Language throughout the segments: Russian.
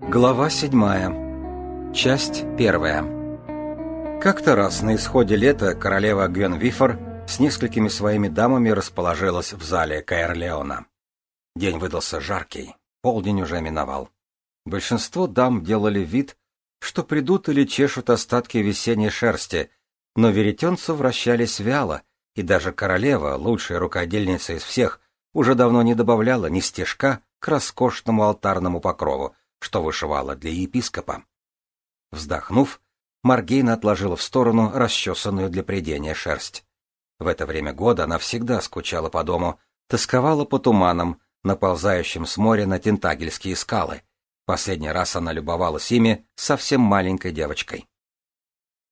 Глава седьмая. Часть первая. Как-то раз на исходе лета королева Гвенвифор с несколькими своими дамами расположилась в зале Каэрлеона. День выдался жаркий, полдень уже миновал. Большинство дам делали вид, что придут или чешут остатки весенней шерсти, но веретенцы вращались вяло, и даже королева, лучшая рукодельница из всех, уже давно не добавляла ни стежка к роскошному алтарному покрову, что вышивала для епископа. Вздохнув, Маргейна отложила в сторону расчесанную для придения шерсть. В это время года она всегда скучала по дому, тосковала по туманам, наползающим с моря на Тентагельские скалы. Последний раз она любовалась ими совсем маленькой девочкой.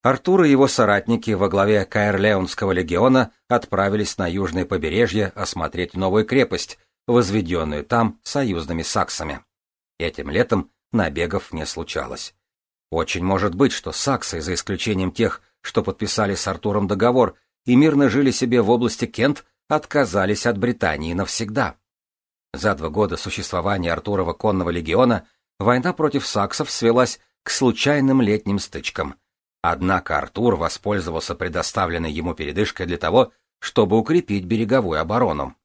Артур и его соратники во главе Каэрлеонского легиона отправились на южное побережье осмотреть новую крепость, возведенную там союзными саксами. Этим летом набегов не случалось. Очень может быть, что саксы, за исключением тех, что подписали с Артуром договор и мирно жили себе в области Кент, отказались от Британии навсегда. За два года существования Артурова конного легиона война против саксов свелась к случайным летним стычкам. Однако Артур воспользовался предоставленной ему передышкой для того, чтобы укрепить береговую оборону.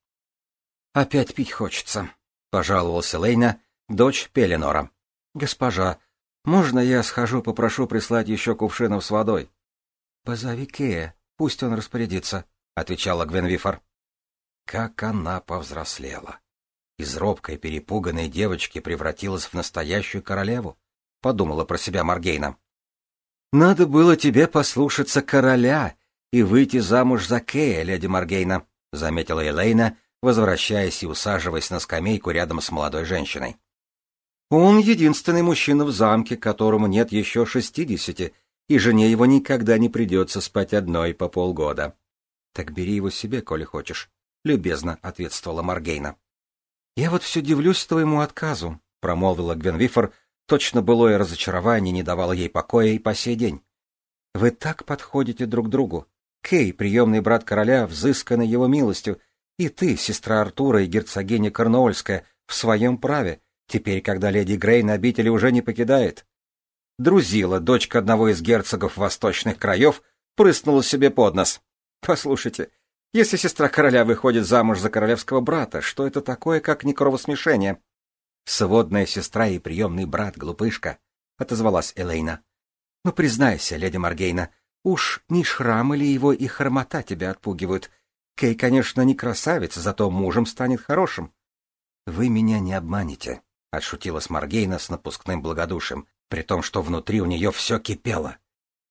«Опять пить хочется», — пожаловался Лейна, дочь Пеленора. «Госпожа, можно я схожу попрошу прислать еще кувшинов с водой?» «Позови Кея, пусть он распорядится», — отвечала Гвенвифор. Как она повзрослела! Из робкой перепуганной девочки превратилась в настоящую королеву, — подумала про себя Маргейна. «Надо было тебе послушаться короля и выйти замуж за Кея, леди Маргейна», — заметила Элейна, возвращаясь и усаживаясь на скамейку рядом с молодой женщиной. Он единственный мужчина в замке, которому нет еще шестидесяти, и жене его никогда не придется спать одной по полгода. — Так бери его себе, коли хочешь, — любезно ответствовала Маргейна. — Я вот все дивлюсь твоему отказу, — промолвила Гвенвифор, точно былое разочарование не давало ей покоя и по сей день. — Вы так подходите друг другу. Кей, приемный брат короля, взысканный его милостью, и ты, сестра Артура и герцогиня Корнуольская, в своем праве — теперь, когда леди Грей на обители уже не покидает. Друзила, дочка одного из герцогов восточных краев, прыснула себе под нос. Послушайте, если сестра короля выходит замуж за королевского брата, что это такое, как не кровосмешение? Сводная сестра и приемный брат, глупышка, — отозвалась Элейна. — Ну, признайся, леди Маргейна, уж не шрам или его и хромота тебя отпугивают. Кей, конечно, не красавец, зато мужем станет хорошим. — Вы меня не обманете, — отшутилась Маргейна с напускным благодушием, при том, что внутри у нее все кипело.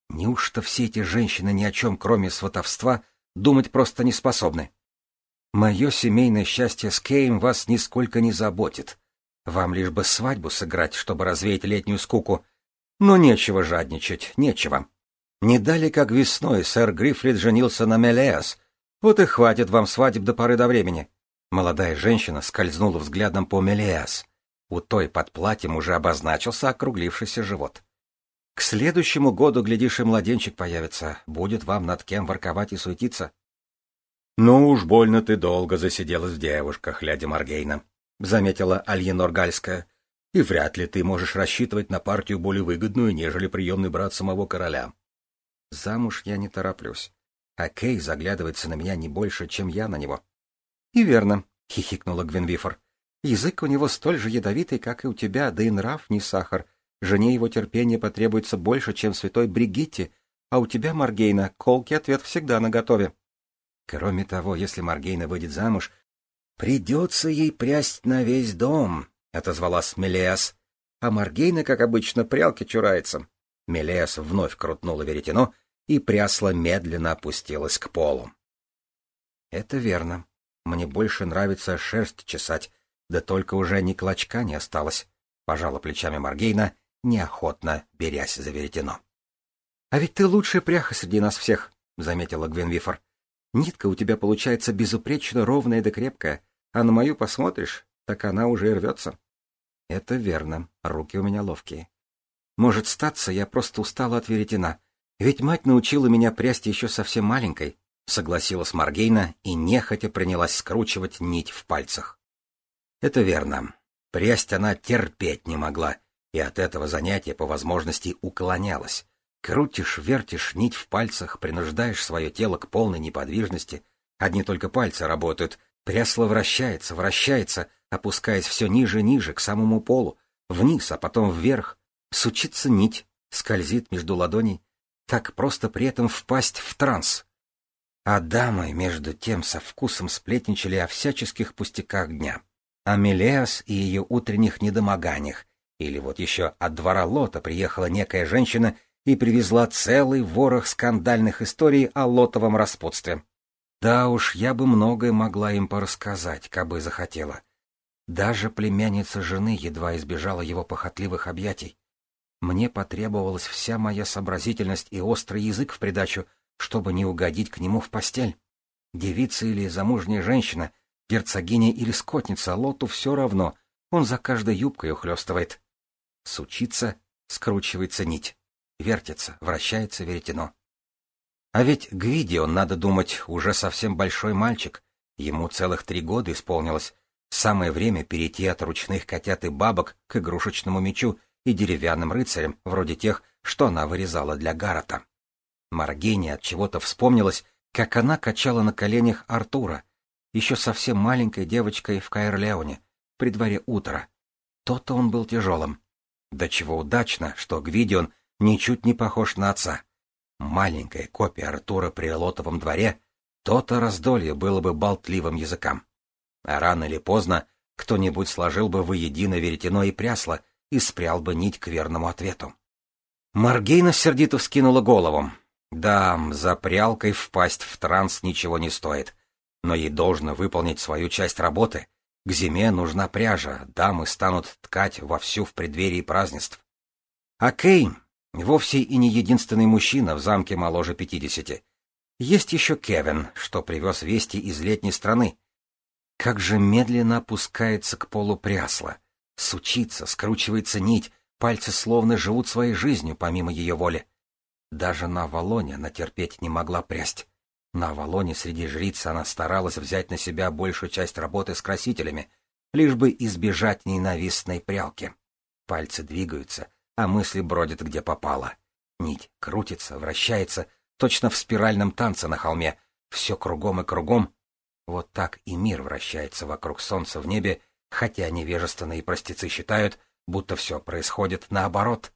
Неужто все эти женщины ни о чем, кроме сватовства, думать просто не способны? Мое семейное счастье с Кейм вас нисколько не заботит. Вам лишь бы свадьбу сыграть, чтобы развеять летнюю скуку. Но нечего жадничать, нечего. Не дали, как весной, сэр Грифрид женился на Мелеас. Вот и хватит вам свадеб до поры до времени. Молодая женщина скользнула взглядом по Мелеас. У той под платьем уже обозначился округлившийся живот. К следующему году, глядишь, и младенчик появится. Будет вам над кем ворковать и суетиться. — Ну уж больно ты долго засиделась в девушках, леди Маргейна, — заметила Альенор Гальская. — И вряд ли ты можешь рассчитывать на партию более выгодную, нежели приемный брат самого короля. Замуж я не тороплюсь. А Кей заглядывается на меня не больше, чем я на него. — И верно, — хихикнула Гвенвифор. Язык у него столь же ядовитый, как и у тебя, да и нрав не сахар. Жене его терпения потребуется больше, чем святой Бригитте, а у тебя, Маргейна, колкий ответ всегда наготове. Кроме того, если Маргейна выйдет замуж, придется ей прясть на весь дом, — отозвалась Мелеас. А Маргейна, как обычно, прялки чурается. Мелеас вновь крутнула веретено, и прясло медленно опустилось к полу. — Это верно. Мне больше нравится шерсть чесать, да только уже ни клочка не осталось, — пожала плечами Маргейна, неохотно берясь за веретено. — А ведь ты лучшая пряха среди нас всех, — заметила Гвенвифор. — Нитка у тебя получается безупречно ровная да крепкая, а на мою посмотришь, так она уже и рвется. — Это верно, руки у меня ловкие. Может, статься, я просто устала от веретена, ведь мать научила меня прясть еще совсем маленькой, — согласилась Маргейна и нехотя принялась скручивать нить в пальцах. Это верно. Прясть она терпеть не могла, и от этого занятия по возможности уклонялась. Крутишь, вертишь нить в пальцах, принуждаешь свое тело к полной неподвижности. Одни только пальцы работают. Прясло вращается, вращается, опускаясь все ниже и ниже, к самому полу, вниз, а потом вверх. Сучится нить, скользит между ладоней. Так просто при этом впасть в транс. А дамы, между тем, со вкусом сплетничали о всяческих пустяках дня. О Мелеас и ее утренних недомоганиях. Или вот еще от двора Лота приехала некая женщина и привезла целый ворох скандальных историй о лотовом распутстве. Да уж, я бы многое могла им порассказать, кабы захотела. Даже племянница жены едва избежала его похотливых объятий. Мне потребовалась вся моя сообразительность и острый язык в придачу, чтобы не угодить к нему в постель. Девица или замужняя женщина, герцогиня или скотница, Лоту все равно, он за каждой юбкой ухлёстывает. Сучится, скручивается нить, вертится, вращается веретено. А ведь Гвидион, надо думать, уже совсем большой мальчик. Ему целых три года исполнилось. Самое время перейти от ручных котят и бабок к игрушечному мечу и деревянным рыцарям, вроде тех, что она вырезала для Гаррета. Маргене от чего-то вспомнилось, как она качала на коленях Артура, еще совсем маленькой девочкой в Каэрлеоне, при дворе утра. То-то он был тяжелым. Да чего удачно, что Гвидион ничуть не похож на отца. Маленькая копия Артура при Лотовом дворе, то-то раздолье было бы болтливым языкам. А рано или поздно кто-нибудь сложил бы воедино веретено и прясло и спрял бы нить к верному ответу. Маргейна сердито вскинула голову. Да, за прялкой впасть в транс ничего не стоит, но ей должно выполнить свою часть работы. К зиме нужна пряжа, дамы станут ткать вовсю в преддверии празднеств. А Кейн, Вовсе и не единственный мужчина в замке моложе пятидесяти. Есть еще Кевин, что привез вести из летней страны. Как же медленно опускается к полу прясло. Сучится, скручивается нить, пальцы словно живут своей жизнью помимо ее воли. Даже на Авалоне она терпеть не могла прясть. На Авалоне среди жриц она старалась взять на себя большую часть работы с красителями, лишь бы избежать ненавистной прялки. Пальцы двигаются, а мысли бродят где попало. Нить крутится, вращается, точно в спиральном танце на холме, все кругом и кругом. Вот так и мир вращается вокруг солнца в небе, хотя невежественные простецы считают, будто все происходит наоборот.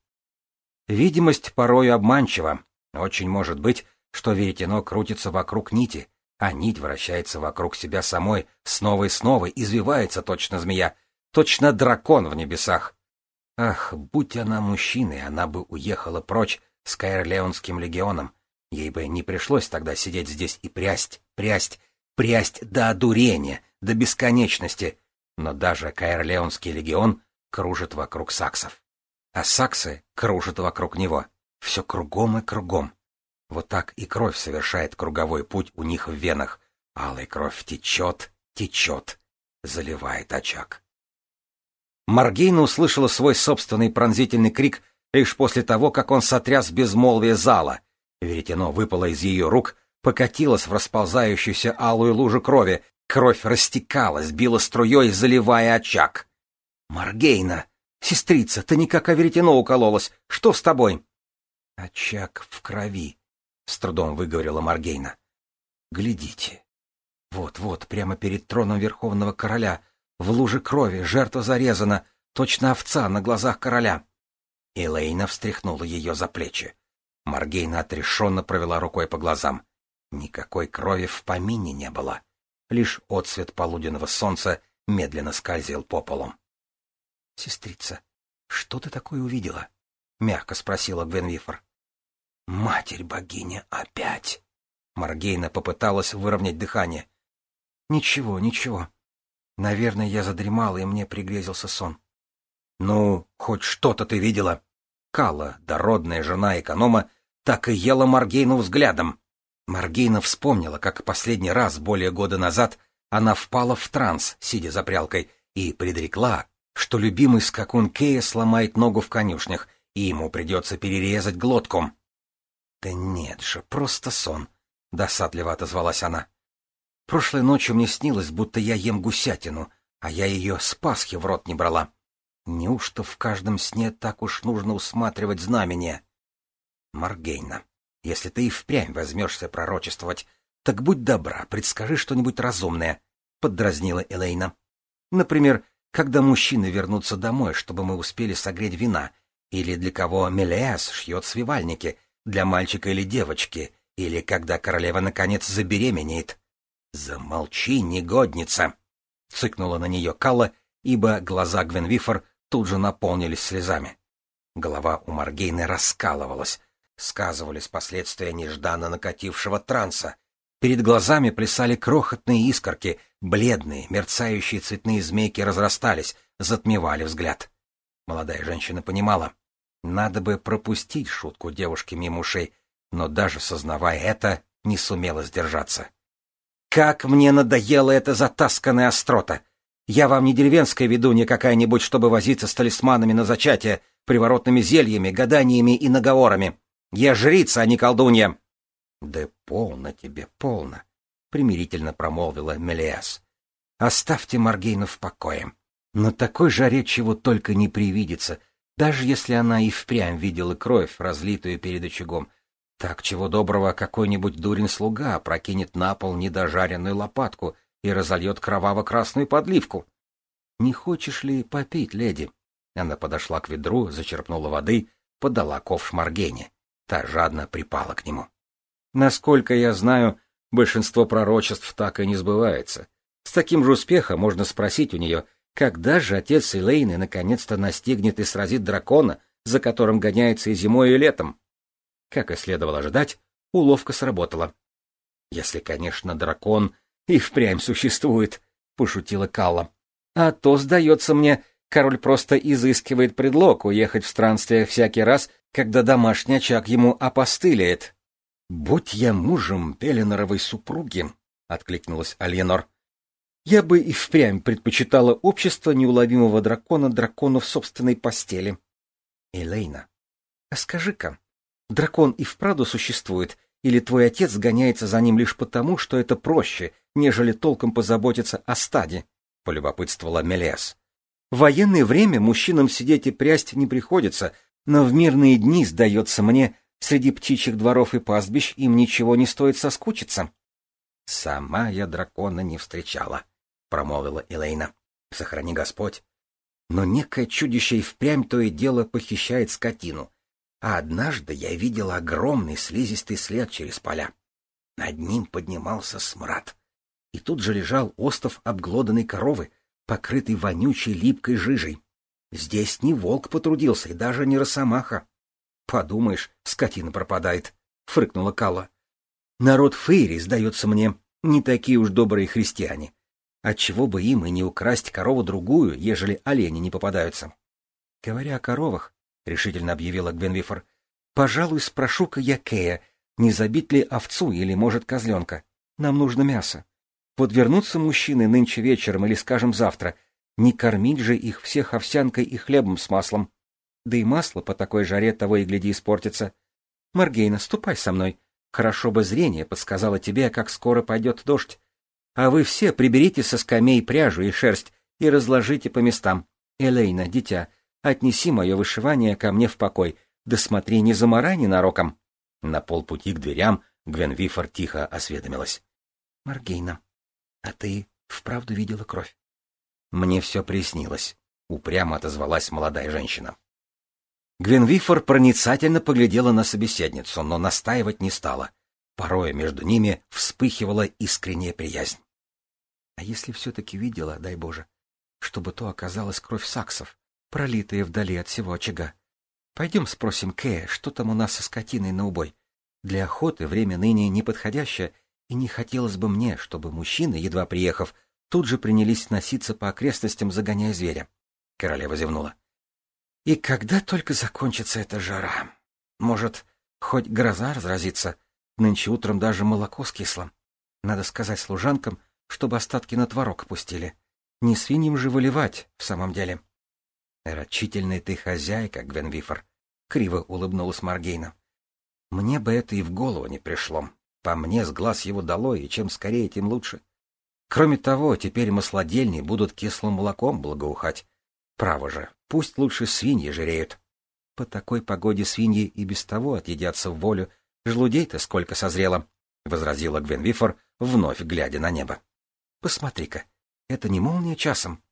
Видимость порою обманчива. Очень может быть, что веретено крутится вокруг нити, а нить вращается вокруг себя самой, снова и снова, извивается точно змея, точно дракон в небесах. Ах, будь она мужчиной, она бы уехала прочь с Каэрлеонским легионом. Ей бы не пришлось тогда сидеть здесь и прясть, прясть, прясть до одурения, до бесконечности. Но даже Каэрлеонский легион кружит вокруг саксов. А саксы кружат вокруг него. Все кругом и кругом. Вот так и кровь совершает круговой путь у них в венах. Алая кровь течет, течет, заливает очаг. Маргейна услышала свой собственный пронзительный крик лишь после того, как он сотряс безмолвие зала. Веретено выпало из ее рук, покатилось в расползающуюся алую лужу крови, кровь растекалась, била струей, заливая очаг. «Маргейна! Сестрица, ты никак о веретено укололась! Что с тобой?» «Очаг в крови», — с трудом выговорила Маргейна. «Глядите. Вот-вот, прямо перед троном Верховного Короля — в луже крови жертва зарезана, точно овца на глазах короля. Элейна встряхнула ее за плечи. Маргейна отрешенно провела рукой по глазам. Никакой крови в помине не было. Лишь отсвет полуденного солнца медленно скользил по полу. — Сестрица, что ты такое увидела? — мягко спросила Гвенвифор. — Матерь богиня опять! Маргейна попыталась выровнять дыхание. — Ничего, ничего. Наверное, я задремала, и мне пригрезился сон. — Ну, хоть что-то ты видела? Кала, дородная жена эконома, так и ела Маргейну взглядом. Маргейна вспомнила, как последний раз, более года назад, она впала в транс, сидя за прялкой, и предрекла, что любимый скакун Кея сломает ногу в конюшнях, и ему придется перерезать глотку. — Да нет же, просто сон, — досадливо отозвалась она. Прошлой ночью мне снилось, будто я ем гусятину, а я ее с Пасхи в рот не брала. Неужто в каждом сне так уж нужно усматривать знамение? Маргейна, если ты и впрямь возьмешься пророчествовать, так будь добра, предскажи что-нибудь разумное, — поддразнила Элейна. Например, когда мужчины вернутся домой, чтобы мы успели согреть вина, или для кого Мелиас шьет свивальники, для мальчика или девочки, или когда королева наконец забеременеет. Замолчи, негодница! — цыкнула на нее Калла, ибо глаза Гвенвифор тут же наполнились слезами. Голова у Маргейны раскалывалась. Сказывались последствия нежданно накатившего транса. Перед глазами плясали крохотные искорки, бледные, мерцающие цветные змейки разрастались, затмевали взгляд. Молодая женщина понимала, надо бы пропустить шутку девушки мимо ушей, но даже сознавая это, не сумела сдержаться. «Как мне надоела эта затасканная острота! Я вам не деревенская ведунья какая-нибудь, чтобы возиться с талисманами на зачатие, приворотными зельями, гаданиями и наговорами. Я жрица, а не колдунья. — Да полно тебе, полно, — примирительно промолвила Мелиас. — Оставьте Маргейну в покое. На такой жаре чего только не привидится, даже если она и впрямь видела кровь, разлитую перед очагом. Так чего доброго какой-нибудь дурень-слуга прокинет на пол недожаренную лопатку и разольет кроваво-красную подливку. — Не хочешь ли попить, леди? Она подошла к ведру, зачерпнула воды, подала ковш Маргене. Та жадно припала к нему. Насколько я знаю, большинство пророчеств так и не сбывается. С таким же успехом можно спросить у нее, когда же отец Элейны наконец-то настигнет и сразит дракона, за которым гоняется и зимой, и летом. Как и следовало ожидать, уловка сработала. Если, конечно, дракон и впрямь существует, — пошутила Калла. А то, сдается мне, король просто изыскивает предлог уехать в странствие всякий раз, когда домашний очаг ему опостылеет. — Будь я мужем Пеленоровой супруги, — откликнулась Альенор, — я бы и впрямь предпочитала общество неуловимого дракона дракону в собственной постели. — Элейна, а скажи-ка, дракон и вправду существует, или твой отец гоняется за ним лишь потому, что это проще, нежели толком позаботиться о стаде? — полюбопытствовала Мелес. — В военное время мужчинам сидеть и прясть не приходится, но в мирные дни, сдается мне, среди птичьих дворов и пастбищ им ничего не стоит соскучиться. — Сама я дракона не встречала, — промолвила Элейна. — Сохрани Господь. Но некое чудище и впрямь то и дело похищает скотину а однажды я видел огромный слизистый след через поля. Над ним поднимался смрад. И тут же лежал остов обглоданной коровы, покрытый вонючей липкой жижей. Здесь не волк потрудился и даже не росомаха. — Подумаешь, скотина пропадает, — фрыкнула Калла. — Народ Фейри, сдается мне, не такие уж добрые христиане. Отчего бы им и не украсть корову другую, ежели олени не попадаются? Говоря о коровах, — решительно объявила Гвенвифор. — Пожалуй, спрошу-ка я Кея, не забить ли овцу или, может, козленка. Нам нужно мясо. Вот вернутся мужчины нынче вечером или, скажем, завтра. Не кормить же их всех овсянкой и хлебом с маслом. Да и масло по такой жаре того и гляди испортится. Маргейна, ступай со мной. Хорошо бы зрение подсказало тебе, как скоро пойдет дождь. А вы все приберите со скамей пряжу и шерсть и разложите по местам. Элейна, дитя, Отнеси мое вышивание ко мне в покой, да смотри, не замарай ненароком. На полпути к дверям Гвенвифор тихо осведомилась. — Маргейна, а ты вправду видела кровь? — Мне все приснилось, — упрямо отозвалась молодая женщина. Гвенвифор проницательно поглядела на собеседницу, но настаивать не стала. Порой между ними вспыхивала искренняя приязнь. — А если все-таки видела, дай Боже, чтобы то оказалась кровь саксов, пролитые вдали от всего очага. Пойдем спросим Кэя, что там у нас со скотиной на убой. Для охоты время ныне неподходящее, и не хотелось бы мне, чтобы мужчины, едва приехав, тут же принялись носиться по окрестностям, загоняя зверя. Королева зевнула. И когда только закончится эта жара? Может, хоть гроза разразится? Нынче утром даже молоко скисло. Надо сказать служанкам, чтобы остатки на творог пустили. Не свиньям же выливать, в самом деле. «Рачительная ты хозяйка, Гвенвифор», — криво улыбнулась Маргейна. «Мне бы это и в голову не пришло. По мне с глаз его долой, и чем скорее, тем лучше. Кроме того, теперь маслодельни будут кислым молоком благоухать. Право же, пусть лучше свиньи жиреют. По такой погоде свиньи и без того отъедятся в волю. Желудей-то сколько созрело, — возразила Гвенвифор, вновь глядя на небо. — Посмотри-ка, это не молния часом?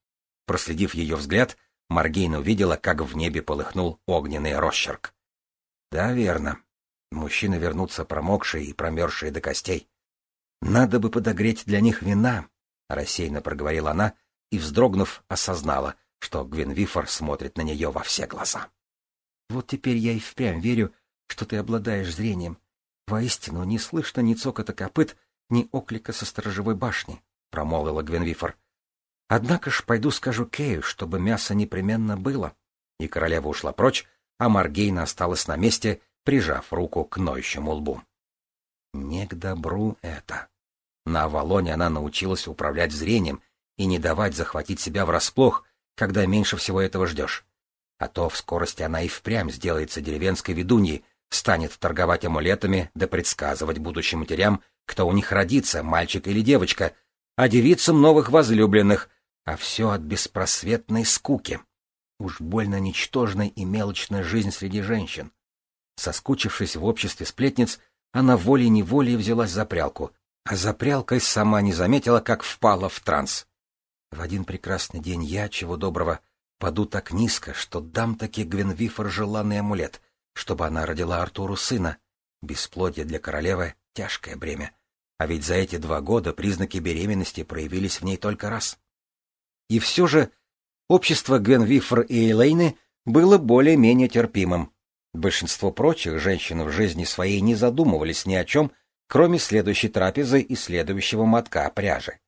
Проследив ее взгляд, Маргейна увидела, как в небе полыхнул огненный росчерк. Да, верно. Мужчины вернутся промокшие и промерзшие до костей. Надо бы подогреть для них вина, — рассеянно проговорила она и, вздрогнув, осознала, что Гвенвифор смотрит на нее во все глаза. Вот теперь я и впрямь верю, что ты обладаешь зрением. Воистину, не слышно ни цокота копыт, ни оклика со сторожевой башни, — промолвила Гвенвифор. Однако ж пойду скажу Кею, чтобы мясо непременно было. И королева ушла прочь, а Маргейна осталась на месте, прижав руку к ноющему лбу. Не к добру это. На Авалоне она научилась управлять зрением и не давать захватить себя врасплох, когда меньше всего этого ждешь. А то в скорости она и впрямь сделается деревенской ведуньей, станет торговать амулетами да предсказывать будущим матерям, кто у них родится, мальчик или девочка, а девицам новых возлюбленных, а все от беспросветной скуки. Уж больно ничтожной и мелочная жизнь среди женщин. Соскучившись в обществе сплетниц, она волей-неволей взялась за прялку, а за прялкой сама не заметила, как впала в транс. В один прекрасный день я, чего доброго, паду так низко, что дам таки Гвенвифор желанный амулет, чтобы она родила Артуру сына. Бесплодие для королевы — тяжкое бремя. А ведь за эти два года признаки беременности проявились в ней только раз. И все же общество Гвенвифор и Эйлейны было более-менее терпимым. Большинство прочих женщин в жизни своей не задумывались ни о чем, кроме следующей трапезы и следующего мотка пряжи.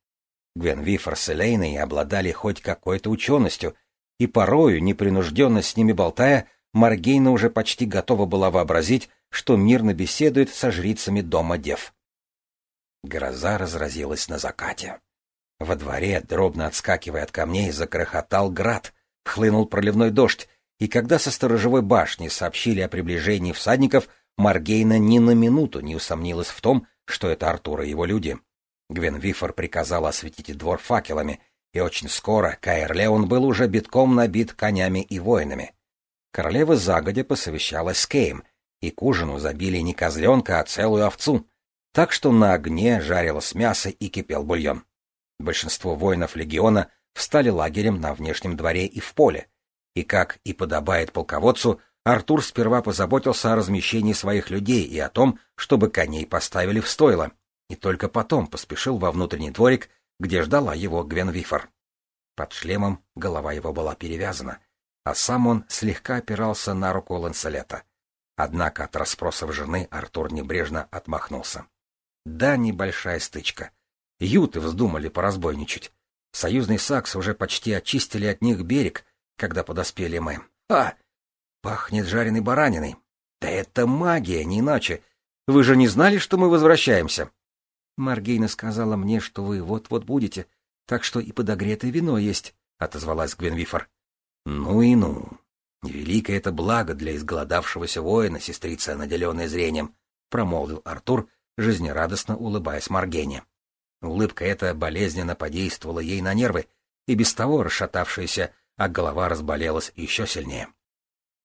Гвен Вифор с Элейной обладали хоть какой-то ученостью, и порою, непринужденно с ними болтая, Маргейна уже почти готова была вообразить, что мирно беседует со жрицами дома дев. Гроза разразилась на закате. Во дворе, дробно отскакивая от камней, закрохотал град, хлынул проливной дождь, и когда со сторожевой башни сообщили о приближении всадников, Маргейна ни на минуту не усомнилась в том, что это Артур и его люди. Гвен приказал осветить двор факелами, и очень скоро Каэр Леон был уже битком набит конями и воинами. Королева загодя посовещалась с Кейм, и к ужину забили не козленка, а целую овцу, так что на огне жарилось мясо и кипел бульон. Большинство воинов легиона встали лагерем на внешнем дворе и в поле, и, как и подобает полководцу, Артур сперва позаботился о размещении своих людей и о том, чтобы коней поставили в стойло, и только потом поспешил во внутренний дворик, где ждала его Гвенвифор. Под шлемом голова его была перевязана, а сам он слегка опирался на руку Ланселета. Однако от расспросов жены Артур небрежно отмахнулся. Да, небольшая стычка. Юты вздумали поразбойничать. Союзные саксы уже почти очистили от них берег, когда подоспели мы. А! Пахнет жареной бараниной. Да это магия, не иначе. Вы же не знали, что мы возвращаемся? Маргейна сказала мне, что вы вот-вот будете, так что и подогретое вино есть, — отозвалась Гвенвифор. — Ну и ну. Великое это благо для изголодавшегося воина, сестрица, наделенная зрением, — промолвил Артур, жизнерадостно улыбаясь Маргене. Улыбка эта болезненно подействовала ей на нервы, и без того расшатавшаяся, а голова разболелась еще сильнее.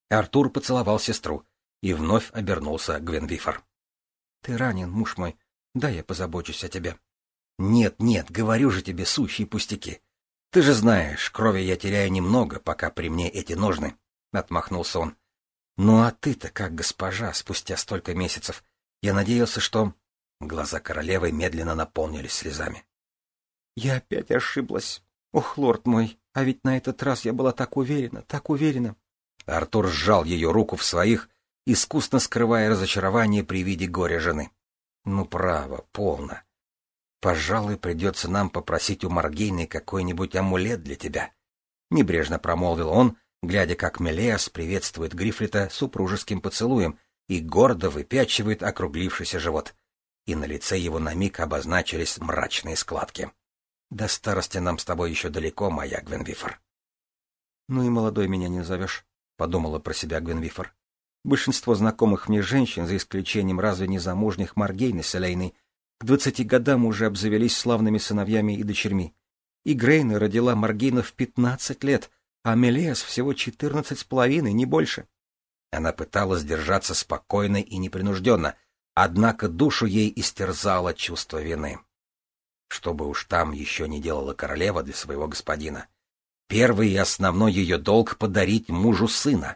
Артур поцеловал сестру и вновь обернулся к Гвенвифор. — Ты ранен, муж мой. Да, я позабочусь о тебе. Нет, нет, говорю же тебе сущие пустяки. Ты же знаешь, крови я теряю немного, пока при мне эти ножны, — отмахнулся он. Ну а ты-то как госпожа спустя столько месяцев. Я надеялся, что... Глаза королевы медленно наполнились слезами. Я опять ошиблась. Ох, лорд мой, а ведь на этот раз я была так уверена, так уверена. Артур сжал ее руку в своих, искусно скрывая разочарование при виде горя жены. Ну, право, полно. Пожалуй, придется нам попросить у Маргейны какой-нибудь амулет для тебя. Небрежно промолвил он, глядя, как Мелеас приветствует Грифлета супружеским поцелуем и гордо выпячивает округлившийся живот. И на лице его на миг обозначились мрачные складки. До старости нам с тобой еще далеко, моя Гвенвифор. Ну и молодой меня не назовешь, подумала про себя Гвенвифор. Большинство знакомых мне женщин, за исключением разве не замужних Маргейны Селейной, к двадцати годам уже обзавелись славными сыновьями и дочерьми. И Грейна родила Маргейна в пятнадцать лет, а Мелиас всего четырнадцать с половиной, не больше. Она пыталась держаться спокойно и непринужденно, однако душу ей истерзало чувство вины. Что бы уж там еще не делала королева для своего господина. Первый и основной ее долг — подарить мужу сына.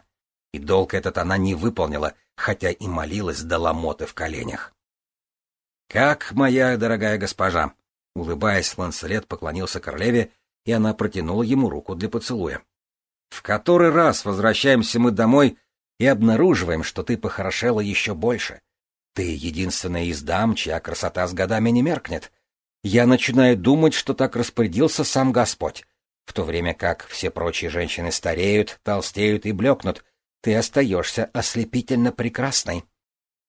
И долг этот она не выполнила, хотя и молилась до ломоты в коленях. «Как моя дорогая госпожа!» Улыбаясь, Ланселет поклонился королеве, и она протянула ему руку для поцелуя. «В который раз возвращаемся мы домой и обнаруживаем, что ты похорошела еще больше. Ты единственная из дам, чья красота с годами не меркнет. Я начинаю думать, что так распорядился сам Господь. В то время как все прочие женщины стареют, толстеют и блекнут, ты остаешься ослепительно прекрасной.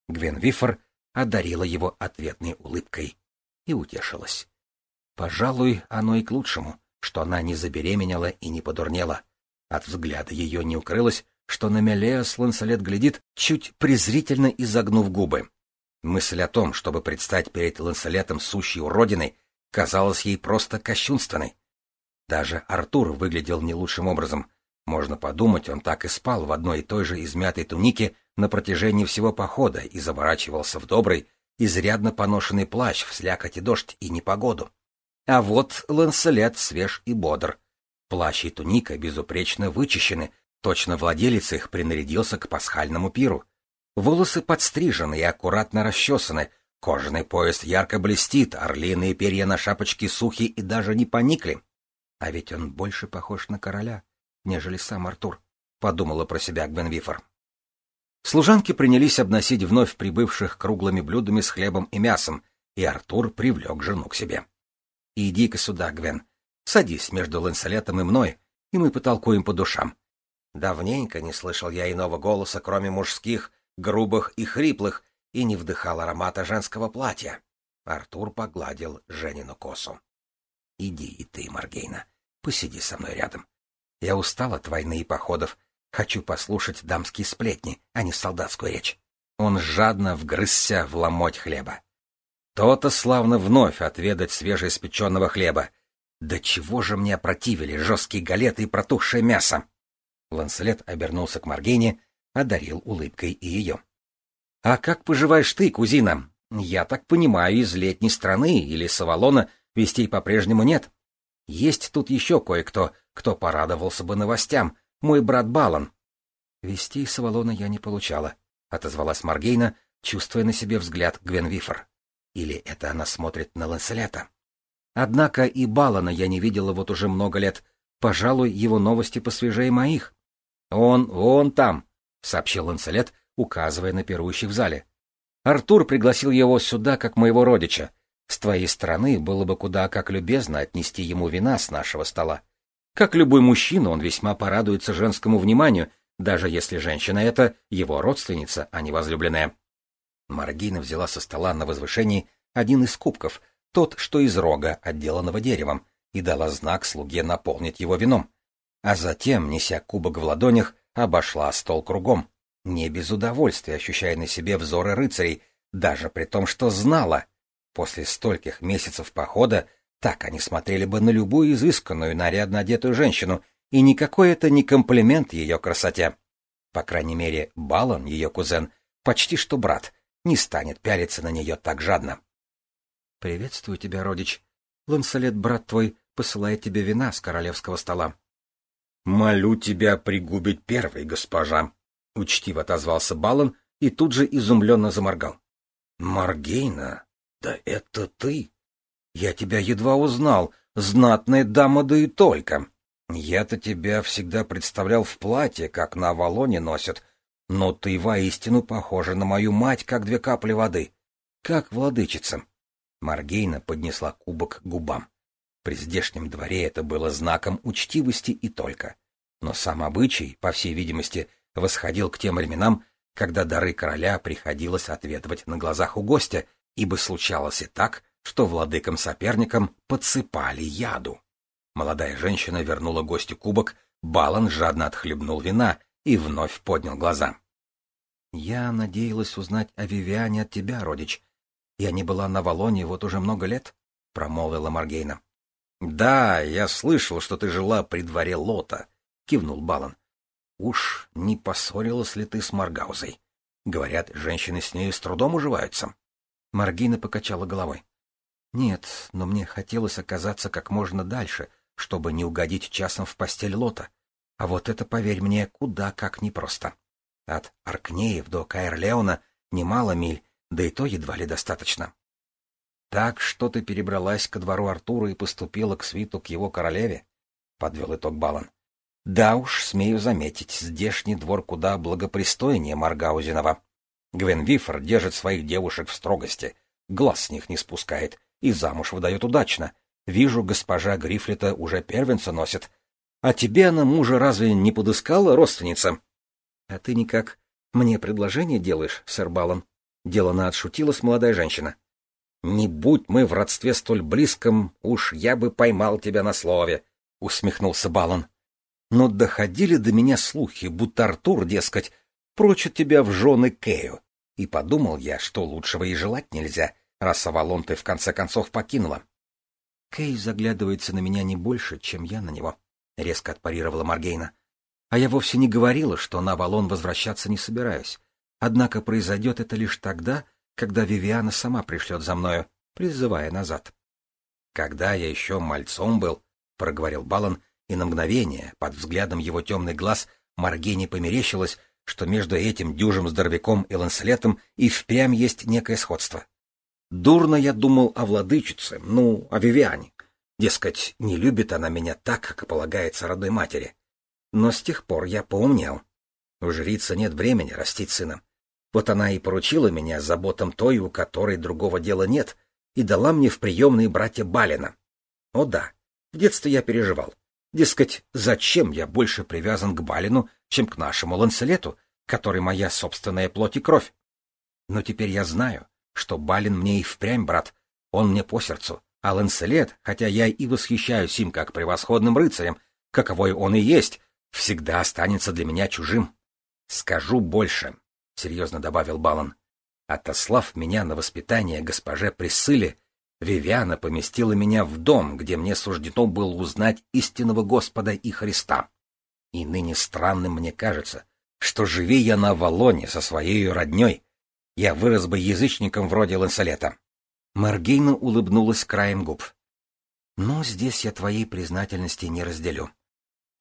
Гвен Вифор одарила его ответной улыбкой и утешилась. Пожалуй, оно и к лучшему, что она не забеременела и не подурнела. От взгляда ее не укрылось, что на Мелеос Ланселет глядит, чуть презрительно изогнув губы. Мысль о том, чтобы предстать перед Ланселетом сущей уродиной, казалась ей просто кощунственной. Даже Артур выглядел не лучшим образом. Можно подумать, он так и спал в одной и той же измятой тунике на протяжении всего похода и заворачивался в добрый, изрядно поношенный плащ в слякоть и дождь и непогоду. А вот Ланселет свеж и бодр. Плащ и туника безупречно вычищены, точно владелец их принарядился к пасхальному пиру. Волосы подстрижены и аккуратно расчесаны, кожаный пояс ярко блестит, орлиные перья на шапочке сухи и даже не поникли. А ведь он больше похож на короля, нежели сам Артур, — подумала про себя Гвенвифор. Служанки принялись обносить вновь прибывших круглыми блюдами с хлебом и мясом, и Артур привлек жену к себе. — Иди-ка сюда, Гвен. Садись между Ланселетом и мной, и мы потолкуем по душам. Давненько не слышал я иного голоса, кроме мужских, грубых и хриплых, и не вдыхал аромата женского платья. Артур погладил Женину косу. — Иди и ты, Маргейна, посиди со мной рядом. Я устал от войны и походов. Хочу послушать дамские сплетни, а не солдатскую речь. Он жадно вгрызся в ломоть хлеба. То-то славно вновь отведать свежеиспеченного хлеба. Да чего же мне опротивили жесткие галеты и протухшее мясо? Ланселет обернулся к Маргейне, одарил улыбкой и ее. — А как поживаешь ты, кузина? Я так понимаю, из летней страны или Савалона вестей по-прежнему нет. Есть тут еще кое-кто, кто порадовался бы новостям. Мой брат Балан. Вести из Авалона я не получала, — отозвалась Маргейна, чувствуя на себе взгляд Гвенвифор. Или это она смотрит на Ланселета? Однако и Балана я не видела вот уже много лет. Пожалуй, его новости посвежее моих. — Он, он там, — сообщил Ланселет, указывая на пирующих в зале. Артур пригласил его сюда как моего родича. С твоей стороны было бы куда как любезно отнести ему вина с нашего стола. Как любой мужчина, он весьма порадуется женскому вниманию, даже если женщина эта его родственница, а не возлюбленная. Маргина взяла со стола на возвышении один из кубков, тот, что из рога, отделанного деревом, и дала знак слуге наполнить его вином. А затем, неся кубок в ладонях, обошла стол кругом, не без удовольствия ощущая на себе взоры рыцарей, даже при том, что знала, После стольких месяцев похода так они смотрели бы на любую изысканную, нарядно одетую женщину, и никакой это не комплимент ее красоте. По крайней мере, Балан, ее кузен, почти что брат, не станет пялиться на нее так жадно. — Приветствую тебя, родич. Ланселет, брат твой, посылает тебе вина с королевского стола. — Молю тебя пригубить первый, госпожа, — учтиво отозвался Балан и тут же изумленно заморгал. — Маргейна, «Да это ты! Я тебя едва узнал, знатная дама да и только. Я-то тебя всегда представлял в платье, как на Авалоне носят, но ты воистину похожа на мою мать, как две капли воды. Как владычица!» Маргейна поднесла кубок к губам. При здешнем дворе это было знаком учтивости и только. Но сам обычай, по всей видимости, восходил к тем временам, когда дары короля приходилось ответывать на глазах у гостя, ибо случалось и так, что владыкам-соперникам подсыпали яду. Молодая женщина вернула гостю кубок, Балан жадно отхлебнул вина и вновь поднял глаза. — Я надеялась узнать о Вивиане от тебя, родич. Я не была на Валоне вот уже много лет, — промолвила Маргейна. — Да, я слышал, что ты жила при дворе Лота. — кивнул Балан. — Уж не поссорилась ли ты с Маргаузой? Говорят, женщины с нею с трудом уживаются. Маргина покачала головой. — Нет, но мне хотелось оказаться как можно дальше, чтобы не угодить часом в постель Лота. А вот это, поверь мне, куда как непросто. От Аркнеев до Каэрлеона немало миль, да и то едва ли достаточно. Так что ты перебралась ко двору Артура и поступила к свиту к его королеве? — подвел итог Балан. — Да уж, смею заметить, здешний двор куда благопристойнее Маргаузинова. Гвен Вифор держит своих девушек в строгости, глаз с них не спускает и замуж выдает удачно. Вижу, госпожа Грифлета уже первенца носит. А тебе она мужа разве не подыскала, родственница? — А ты никак мне предложение делаешь, сэр Балан? Делано отшутилась молодая женщина. — Не будь мы в родстве столь близком, уж я бы поймал тебя на слове, — усмехнулся Балан. Но доходили до меня слухи, будто Артур, дескать, прочит тебя в жены Кею. И подумал я, что лучшего и желать нельзя, раз Авалон ты в конце концов покинула. Кей заглядывается на меня не больше, чем я на него, — резко отпарировала Маргейна. А я вовсе не говорила, что на Авалон возвращаться не собираюсь. Однако произойдет это лишь тогда, когда Вивиана сама пришлет за мною, призывая назад. Когда я еще мальцом был, — проговорил Балан, и на мгновение, под взглядом его темных глаз, Маргене померещилось, что между этим дюжим здоровяком и Ланселетом и впрямь есть некое сходство. Дурно я думал о владычице, ну, о Вивиане. Дескать, не любит она меня так, как полагается родной матери. Но с тех пор я поумнел. У жрицы нет времени растить сына. Вот она и поручила меня заботам той, у которой другого дела нет, и дала мне в приемные братья Балина. О да, в детстве я переживал. Дескать, зачем я больше привязан к Балину, чем к нашему Ланселету, который моя собственная плоть и кровь? Но теперь я знаю, что Балин мне и впрямь брат, он мне по сердцу, а Ланселет, хотя я и восхищаюсь им как превосходным рыцарем, каковой он и есть, всегда останется для меня чужим. Скажу больше, — серьезно добавил Балан. Отослав меня на воспитание госпоже Присыле, Вивиана поместила меня в дом, где мне суждено было узнать истинного Господа и Христа. И ныне странным мне кажется, что живи я на Авалоне со своей родней, я вырос бы язычником вроде Ланселета. Маргейна улыбнулась краем губ. Но здесь я твоей признательности не разделю.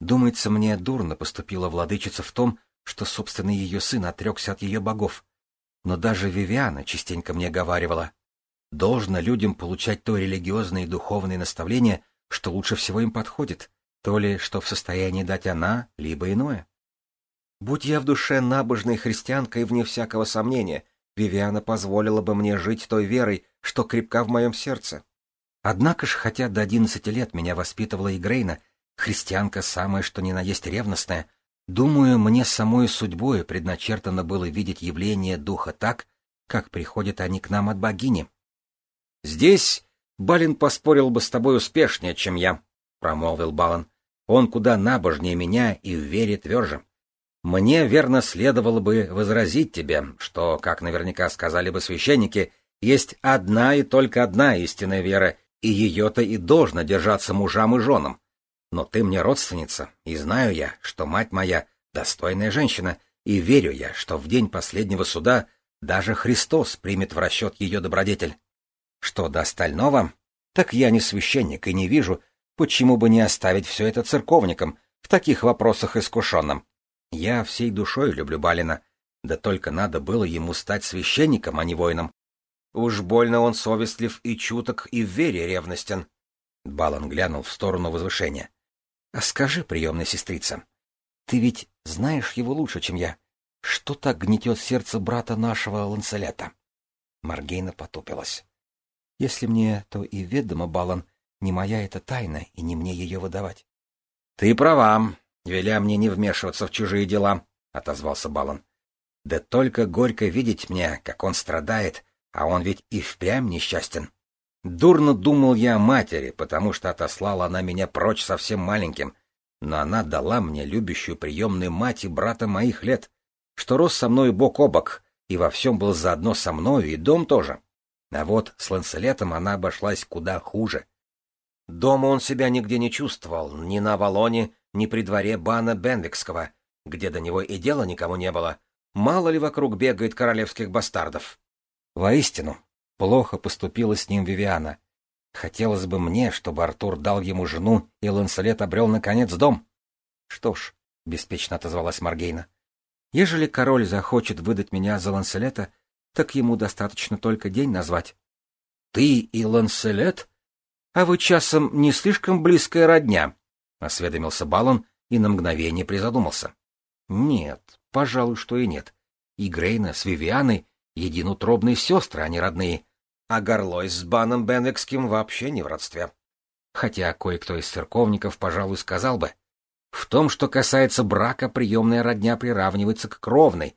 Думается, мне дурно поступила владычица в том, что, собственно, ее сын отрекся от ее богов. Но даже Вивиана частенько мне говаривала, Должно людям получать то религиозное и духовное наставление, что лучше всего им подходит, то ли что в состоянии дать она, либо иное. Будь я в душе набожной христианкой, вне всякого сомнения, Вивиана позволила бы мне жить той верой, что крепка в моем сердце. Однако ж, хотя до одиннадцати лет меня воспитывала и Грейна, христианка самая что ни на есть ревностная, думаю, мне самой судьбой предначертано было видеть явление духа так, как приходят они к нам от богини. Здесь Балин поспорил бы с тобой успешнее, чем я, — промолвил Балан. Он куда набожнее меня и в вере тверже. Мне, верно, следовало бы возразить тебе, что, как наверняка сказали бы священники, есть одна и только одна истинная вера, и ее-то и должно держаться мужам и женам. Но ты мне родственница, и знаю я, что мать моя — достойная женщина, и верю я, что в день последнего суда даже Христос примет в расчет ее добродетель. Что до остального, так я не священник и не вижу, почему бы не оставить все это церковникам, в таких вопросах искушенным. Я всей душой люблю Балина, да только надо было ему стать священником, а не воином. Уж больно он совестлив и чуток, и в вере ревностен. Балан глянул в сторону возвышения. — А скажи, приемная сестрица, ты ведь знаешь его лучше, чем я. Что так гнетет сердце брата нашего Ланселета? Маргейна потупилась. Если мне то и ведомо, Балан, не моя это тайна, и не мне ее выдавать. — Ты права, веля мне не вмешиваться в чужие дела, — отозвался Балан. — Да только горько видеть мне, как он страдает, а он ведь и впрямь несчастен. Дурно думал я о матери, потому что отослала она меня прочь совсем маленьким, но она дала мне любящую приемную мать и брата моих лет, что рос со мной бок о бок и во всем был заодно со мною, и дом тоже. А вот с Ланселетом она обошлась куда хуже. Дома он себя нигде не чувствовал, ни на Авалоне, не при дворе бана Бенвикского, где до него и дела никому не было. Мало ли вокруг бегает королевских бастардов. Воистину, плохо поступила с ним Вивиана. Хотелось бы мне, чтобы Артур дал ему жену, и Ланселет обрел, наконец, дом. — Что ж, — беспечно отозвалась Маргейна, — ежели король захочет выдать меня за Ланселета, так ему достаточно только день назвать. — Ты и Ланселет? А вы часом не слишком близкая родня? — осведомился Балон и на мгновение призадумался. — Нет, пожалуй, что и нет. И Грейна с Вивианой — единутробные сестры, а не родные. А Горлой с Баном Бенвикским вообще не в родстве. Хотя кое-кто из церковников, пожалуй, сказал бы. В том, что касается брака, приемная родня приравнивается к кровной.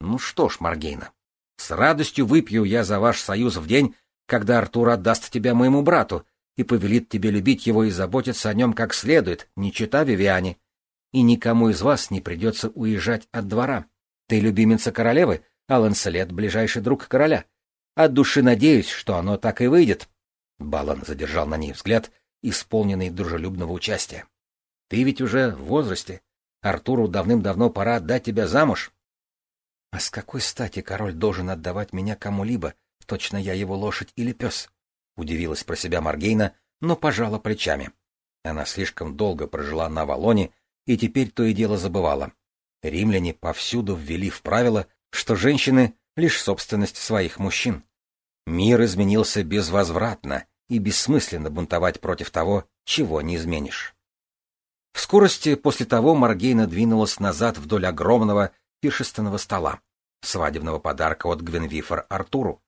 Ну что ж, Маргейна, с радостью выпью я за ваш союз в день, когда Артур отдаст тебя моему брату и повелит тебе любить его и заботиться о нем как следует, не чита Вивиане. И никому из вас не придется уезжать от двора. Ты любимица королевы, а Ланселет — ближайший друг короля. От души надеюсь, что оно так и выйдет. Балан задержал на ней взгляд, исполненный дружелюбного участия. Ты ведь уже в возрасте. Артуру давным-давно пора отдать тебя замуж. — А с какой стати король должен отдавать меня кому-либо, точно я его лошадь или пес? — удивилась про себя Маргейна, но пожала плечами. Она слишком долго прожила на Валоне и теперь то и дело забывала. Римляне повсюду ввели в правило, что женщины — лишь собственность своих мужчин. Мир изменился безвозвратно, и бессмысленно бунтовать против того, чего не изменишь. В скорости после того Маргейна двинулась назад вдоль огромного пиршественного стола, свадебного подарка от Гвенвифор Артуру.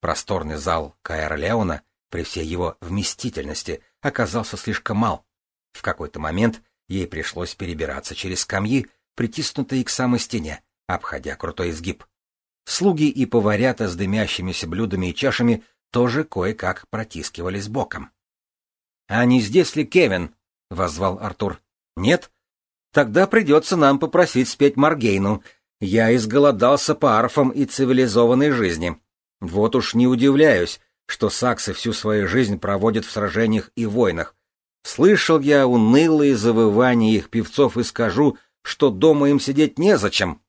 Просторный зал Каэр Леона, при всей его вместительности, оказался слишком мал. В какой-то момент ей пришлось перебираться через скамьи, притиснутые к самой стене, обходя крутой изгиб. Слуги и поварята с дымящимися блюдами и чашами тоже кое-как протискивались боком. — А не здесь ли Кевин? — воззвал Артур. — Нет? Тогда придется нам попросить спеть Маргейну. Я изголодался по арфам и цивилизованной жизни. Вот уж не удивляюсь, что саксы всю свою жизнь проводят в сражениях и войнах. Слышал я унылые завывания их певцов и скажу, что дома им сидеть незачем.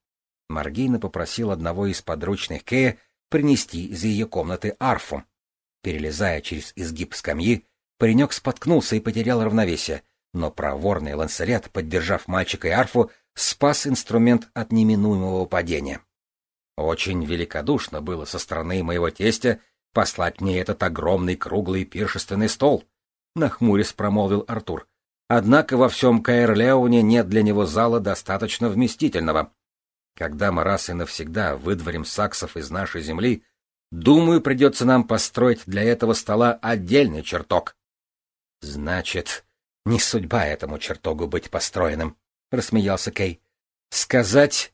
Маргейна попросил одного из подручных Кея принести из ее комнаты арфу. Перелезая через изгиб скамьи, паренек споткнулся и потерял равновесие но проворный ланселет, поддержав мальчика и арфу, спас инструмент от неминуемого падения. Очень великодушно было со стороны моего тестя послать мне этот огромный круглый пиршественный стол, — нахмурясь промолвил Артур. Однако во всем Каэрлеоне нет для него зала достаточно вместительного. Когда мы раз и навсегда выдворим саксов из нашей земли, думаю, придется нам построить для этого стола отдельный чертог. — Значит, не судьба этому чертогу быть построенным, — рассмеялся Кей. — Сказать,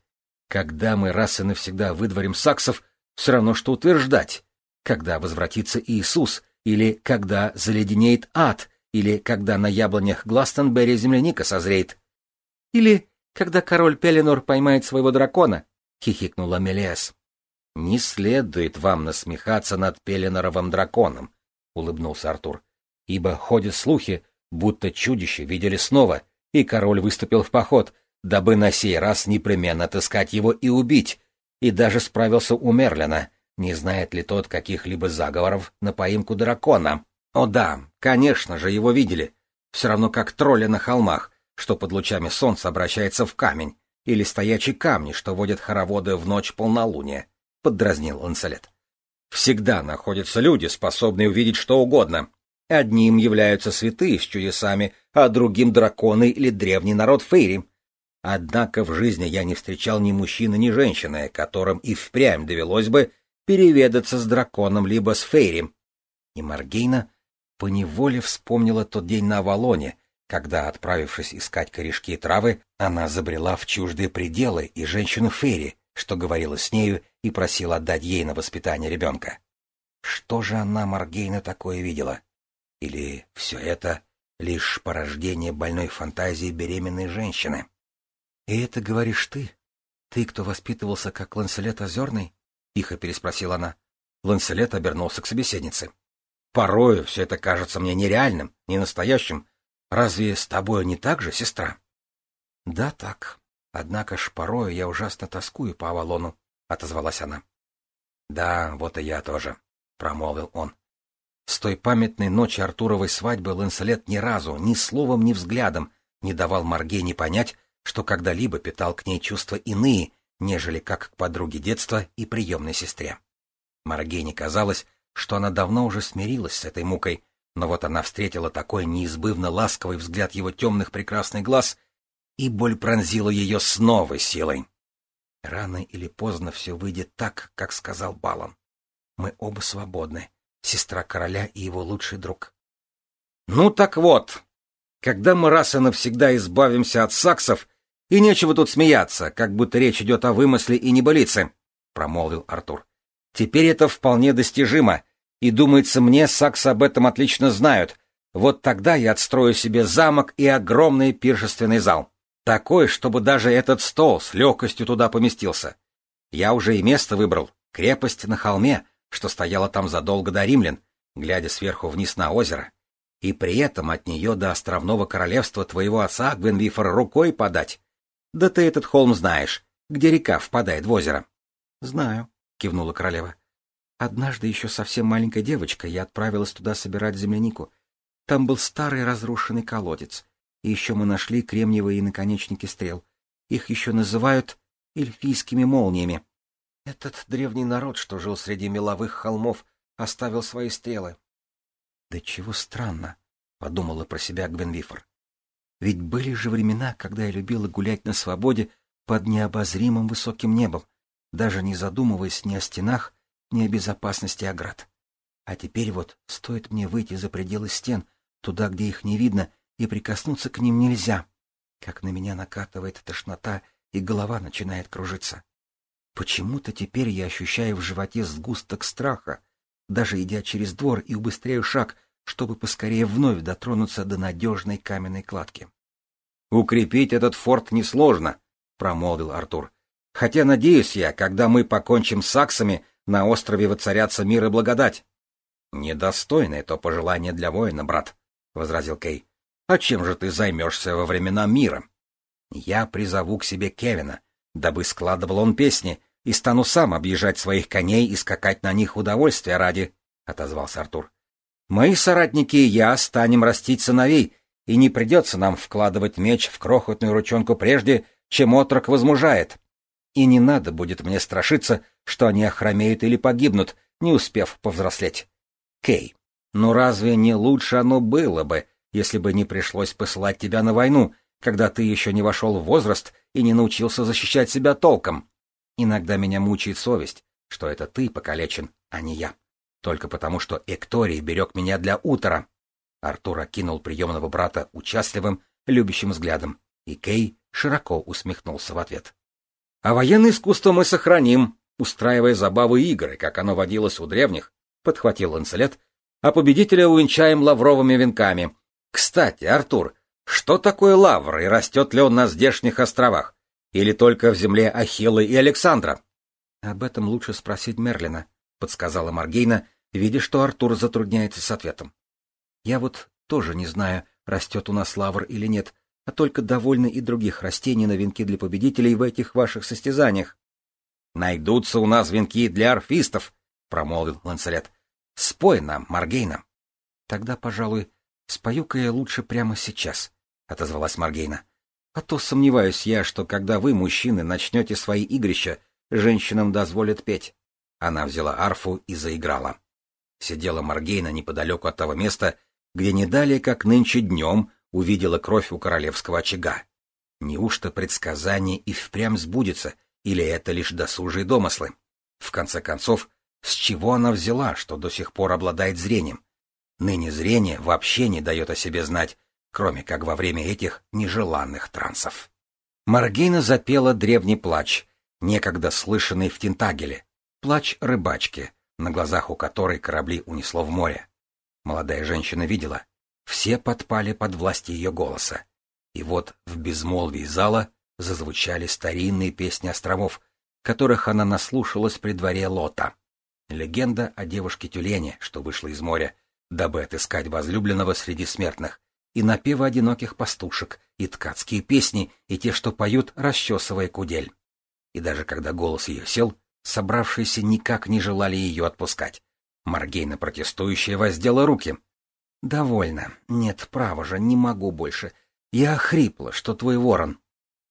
когда мы раз и навсегда выдворим саксов, все равно, что утверждать, когда возвратится Иисус, или когда заледенеет ад, или когда на яблонях Гластонберри земляника созреет. — Или когда король Пеленор поймает своего дракона, — хихикнула Мелиас. — Не следует вам насмехаться над Пеленоровым драконом, — улыбнулся Артур, — ибо ходят слухи, будто чудище видели снова, и король выступил в поход, дабы на сей раз непременно отыскать его и убить, и даже справился у Мерлина, не знает ли тот каких-либо заговоров на поимку дракона. О да, конечно же, его видели, все равно как тролля на холмах, что под лучами солнца обращается в камень, или стоячие камни, что водят хороводы в ночь полнолуния, — поддразнил Ланселет. Всегда находятся люди, способные увидеть что угодно, Одним являются святые с чудесами, а другим драконы или древний народ Фейри. Однако в жизни я не встречал ни мужчины, ни женщины, которым и впрямь довелось бы переведаться с драконом либо с Фейри. И Маргейна поневоле вспомнила тот день на Авалоне, когда, отправившись искать корешки и травы, она забрела в чуждые пределы и женщину Фейри, что говорила с нею и просила отдать ей на воспитание ребенка. Что же она, Маргейна, такое видела? Или все это лишь порождение больной фантазии беременной женщины? — И это говоришь ты? Ты, кто воспитывался как Ланселет Озерный? — тихо переспросила она. Ланселет обернулся к собеседнице. — Порою все это кажется мне нереальным, ненастоящим. Разве с тобой не так же, сестра? — Да, так. Однако ж порою я ужасно тоскую по Авалону, — отозвалась она. — Да, вот и я тоже, — промолвил он. С той памятной ночи Артуровой свадьбы Ланселет ни разу, ни словом, ни взглядом не давал Маргене понять, что когда-либо питал к ней чувства иные, нежели как к подруге детства и приемной сестре. Маргене казалось, что она давно уже смирилась с этой мукой, но вот она встретила такой неизбывно ласковый взгляд его темных прекрасных глаз, и боль пронзила ее с новой силой. Рано или поздно все выйдет так, как сказал Балан. Мы оба свободны, сестра короля и его лучший друг. Ну так вот, когда мы раз и навсегда избавимся от саксов, и нечего тут смеяться, как будто речь идет о вымысле и небылице, — промолвил Артур. Теперь это вполне достижимо, и, думается мне, саксы об этом отлично знают. Вот тогда я отстрою себе замок и огромный пиршественный зал. Такой, чтобы даже этот стол с легкостью туда поместился. Я уже и место выбрал. Крепость на холме, что стояла там задолго до римлян, глядя сверху вниз на озеро. И при этом от нее до островного королевства твоего отца, Гвенвифора, рукой подать. Да ты этот холм знаешь, где река впадает в озеро. — Знаю, — кивнула королева. Однажды еще совсем маленькая девочка я отправилась туда собирать землянику. Там был старый разрушенный колодец. И еще мы нашли кремниевые наконечники стрел. Их еще называют эльфийскими молниями. Этот древний народ, что жил среди меловых холмов, оставил свои стрелы. — Да чего странно, — подумала про себя Гвенвифор. Ведь были же времена, когда я любила гулять на свободе под необозримым высоким небом, даже не задумываясь ни о стенах, ни о безопасности оград. А теперь вот стоит мне выйти за пределы стен, туда, где их не видно, и прикоснуться к ним нельзя. Как на меня накатывает тошнота, и голова начинает кружиться. Почему-то теперь я ощущаю в животе сгусток страха, даже идя через двор и убыстряю шаг, чтобы поскорее вновь дотронуться до надежной каменной кладки. — Укрепить этот форт несложно, — промолвил Артур. — Хотя, надеюсь я, когда мы покончим с саксами, на острове воцарятся мир и благодать. — Недостойное то пожелание для воина, брат, — возразил Кей. А чем же ты займешься во времена мира? Я призову к себе Кевина, дабы складывал он песни, и стану сам объезжать своих коней и скакать на них удовольствия ради, — отозвался Артур. Мои соратники и я станем растить сыновей, и не придется нам вкладывать меч в крохотную ручонку прежде, чем отрок возмужает. И не надо будет мне страшиться, что они охромеют или погибнут, не успев повзрослеть. Кей, ну разве не лучше оно было бы, если бы не пришлось посылать тебя на войну, когда ты еще не вошел в возраст и не научился защищать себя толком. Иногда меня мучает совесть, что это ты покалечен, а не я. Только потому, что Экторий берег меня для утра. Артур окинул приемного брата участливым, любящим взглядом, и Кей широко усмехнулся в ответ. — А военное искусство мы сохраним, устраивая забавы и игры, как оно водилось у древних, — подхватил Ланселет, — а победителя увенчаем лавровыми венками, кстати, Артур, что такое лавр и растет ли он на здешних островах? Или только в земле Ахиллы и Александра? — Об этом лучше спросить Мерлина, — подсказала Маргейна, видя, что Артур затрудняется с ответом. — Я вот тоже не знаю, растет у нас лавр или нет, а только довольны и других растений на венки для победителей в этих ваших состязаниях. — Найдутся у нас венки для арфистов, — промолвил Ланселет. — Спой нам, Маргейна. — Тогда, пожалуй, Спою-ка я лучше прямо сейчас, — отозвалась Маргейна. А то сомневаюсь я, что когда вы, мужчины, начнете свои игрища, женщинам дозволят петь. Она взяла арфу и заиграла. Сидела Маргейна неподалеку от того места, где не далее, как нынче днем, увидела кровь у королевского очага. Неужто предсказание и впрямь сбудется, или это лишь досужие домыслы? В конце концов, с чего она взяла, что до сих пор обладает зрением? Ныне зрение вообще не дает о себе знать, кроме как во время этих нежеланных трансов. Маргейна запела древний плач, некогда слышанный в Тинтагеле, плач рыбачки, на глазах у которой корабли унесло в море. Молодая женщина видела, все подпали под власть ее голоса. И вот в безмолвии зала зазвучали старинные песни островов, которых она наслушалась при дворе Лота. Легенда о девушке-тюлене, что вышла из моря, дабы отыскать возлюбленного среди смертных, и напевы одиноких пастушек, и ткацкие песни, и те, что поют, расчесывая кудель. И даже когда голос ее сел, собравшиеся никак не желали ее отпускать. Маргейна протестующая воздела руки. «Довольно. Нет, право же, не могу больше. Я охрипла, что твой ворон...»